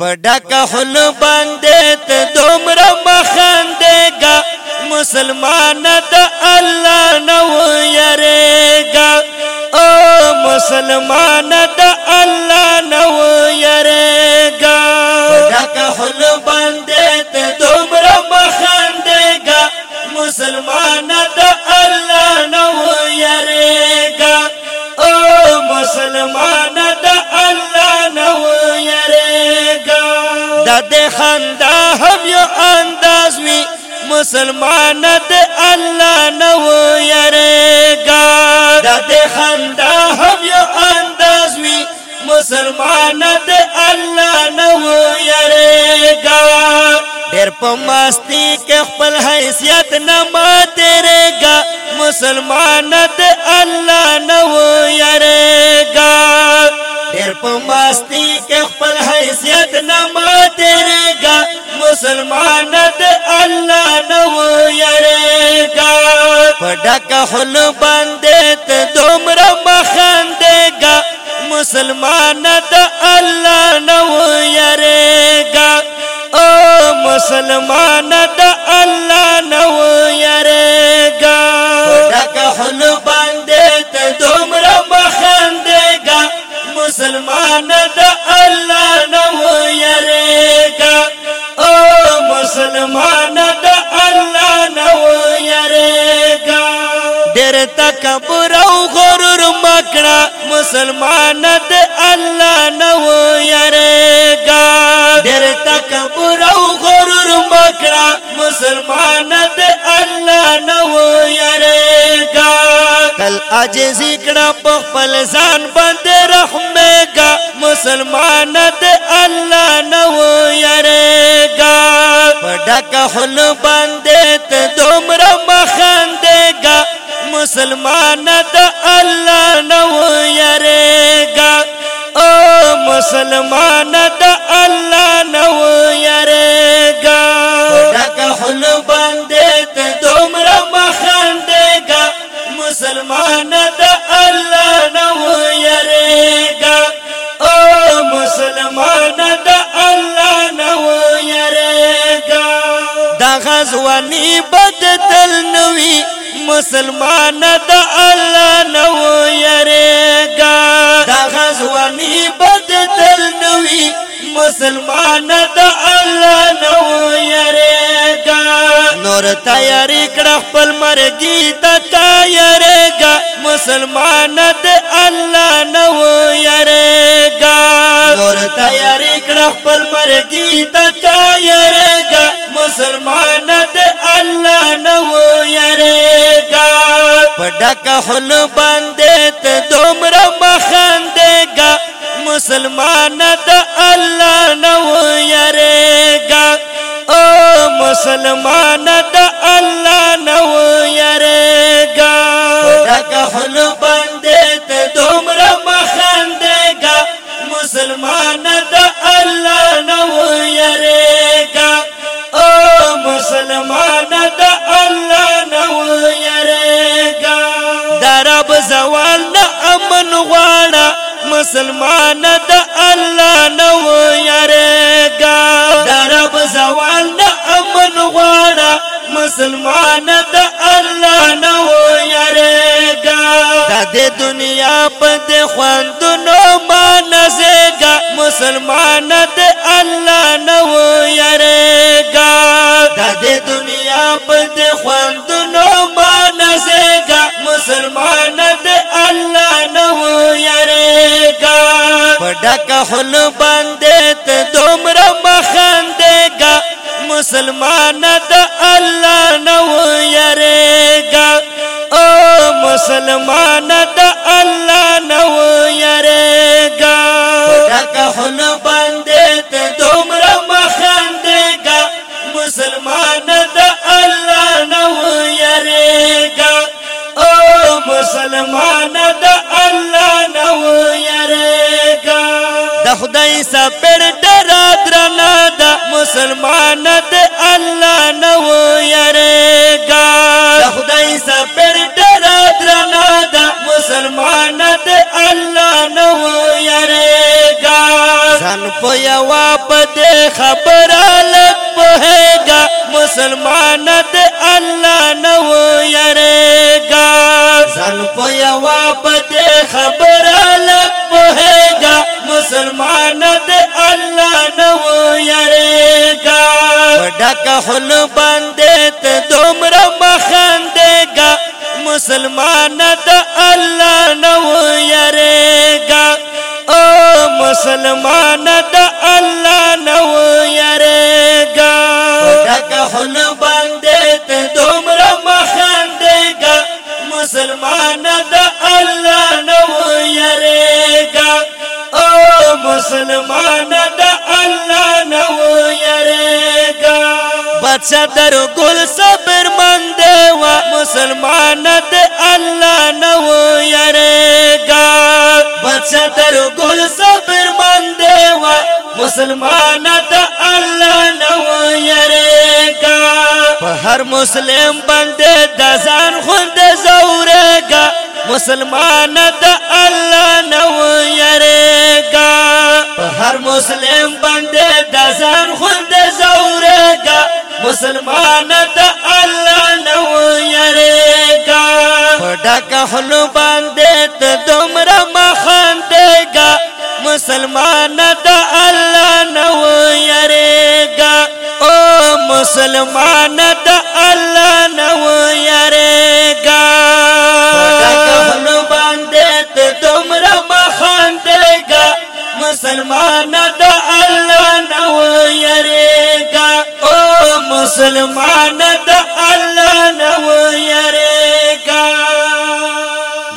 پډک خل باندې ته دومره مخندېګا مسلمان د الله نو يرېګا او مسلمان د الله نو خندا یو انداز وی مسلمان مسلمانت اللہ نو یارے گا وی مسلمان مسلمانت اللہ نو یارے گا ہر پم مستی کے خپل حیثیت نم تیرے گا مسلمانت اللہ نو یارے گا ہر پم مستی کے خپل حیثیت نم مسلمان د الله نو یریګا پډک خل باندې ته دومره مخندګا مسلمان ډېر تکبر او غرور مکړه مسلمان د الله نه و يرګا ډېر تکبر او غرور مکړه مسلمان د الله نه و يرګا تل عجز کړه په خپل ځان باندې رحمېګا مسلمان د الله نه و يرګا پډک خل باندې ته دومره مخندګا مسلمان د الله نو يرګا او مسلمان د الله نو يرګا ډک حل باندې ته دومره مخندګا مسلمان د الله نو يرګا او مسلمان د الله نو يرګا دا غزوانی بد تل نوې مسلمان د الله نو يرګا دا غزوانی بد تل نوې مسلمان د الله نو يرګا نور تیاری کړه خپل مرګي د تیارګا مسلمان د الله نو يرګا نور تیار کړه خپل مرګي ته چا يرګا مسلمان د الله نو يرګا پډک حل باندې ته دومره مخندګا مسلمان د الله نو يرګا او مسلمان مسلمان د الله نو يرګا او مسلمان د الله نو يرګا درب زوال نه امن غواړه مسلمان د الله نو يرګا درب زوال نه امن غواړه مسلمان د الله نو يرګا د دنیا په خوندونو ما مسلمان د الله نو يرګا د دې دنیا په خوندونو باندې زګا مسلمان د الله نو يرګا پډک خل باندې ته دومره مخندګا مسلمان د الله نو يرګا او مسلمان د الله نو زمان د الله نو یریګا د خدای سپر ډر درنا د مسلمان د الله نو یریګا د خدای سپر ډر درنا د مسلمان د الله نو یریګا ځان په یوا په خبره لګ په مسلمان د الله نو یریګا مسلمان په یوا پدې خبره لک پوهېګا مسلمان د الله نه و یریګا ډک خل باندې ته دومره مخندېګا مسلمان د الله نو يرګا بچا در ګل صبر مند وا مسلمان د الله نو يرګا بچا در ګل صبر مند وا مسلمان د الله نو يرګا په هر مسلم باندې د ځان خوند زورګا مسلمان د الله ما خندېګا مسلمان د الله نو يرېګا او مسلمان د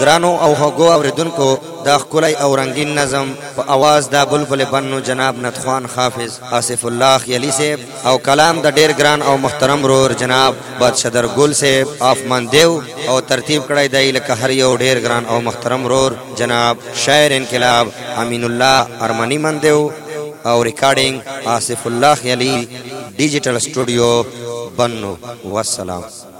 ګرانو او هغو اوریدونکو دا خولای او رنگین نظم په आवाज دا بلبل بنو جناب ندخوان حافظ آصف الله خیلی صاحب او کلام د ډیر ګران او محترم رور جناب بادشاہ درګل صاحب افمن دیو او ترتیب کړی دی لکه هر یو ډیر ګران او محترم رور جناب شاعر انقلاب امین الله ارمنی من دیو او ریکارډینګ آصف الله خیلی ډیجیټل سټوډیو بنو والسلام